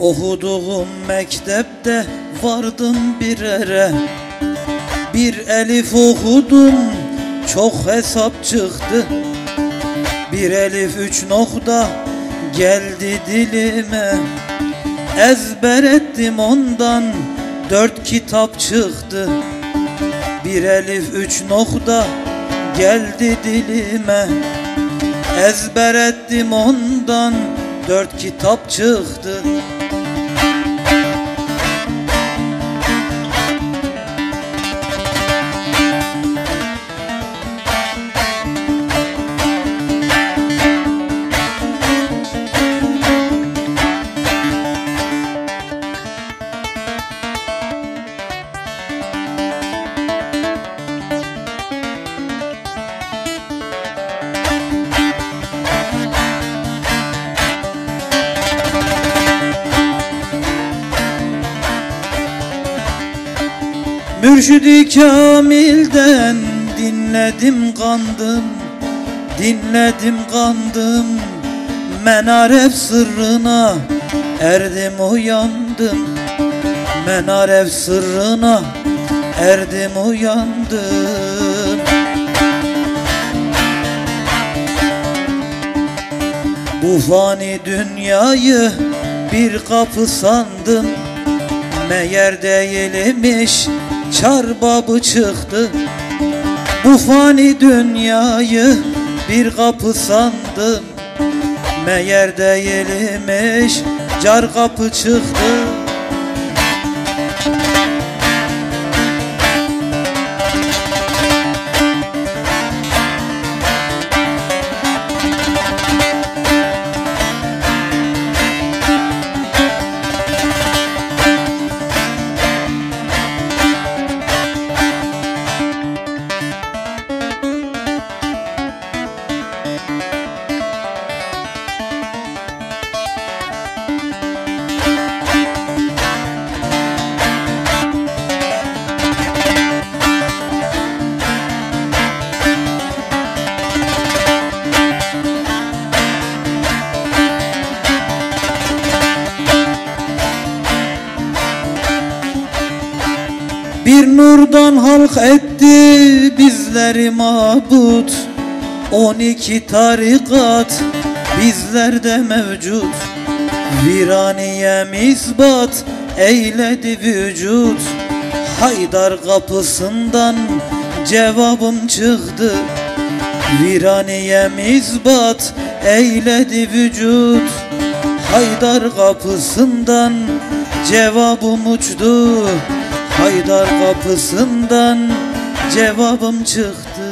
Okuduğum mektepte vardım bir ere. Bir elif okudum çok hesap çıktı. Bir elif üç nokta geldi dilime. Ezber ettim ondan dört kitap çıktı. Bir elif üç nokta geldi dilime. Ezber ettim ondan dört kitap çıktı Mürşidi Kamil'den dinledim kandım Dinledim kandım. Menaref sırrına erdim uyandım. Menaref sırrına erdim uyandım. Bu fani dünyayı bir kapı sandım. Meğer değilmiş çarbabı çıktı. Bu fani dünyayı bir kapı sandım. Meğer değilmiş car kapı çıktı Bir nurdan halk etti bizleri mabut. On iki tarikat bizlerde mevcut. Viraniye misbat eyledi vücut. Haydar kapısından cevabım çıktı. Viraniye misbat eyledi vücut. Haydar kapısından cevabım uçtu Haydar kapısından cevabım çıktı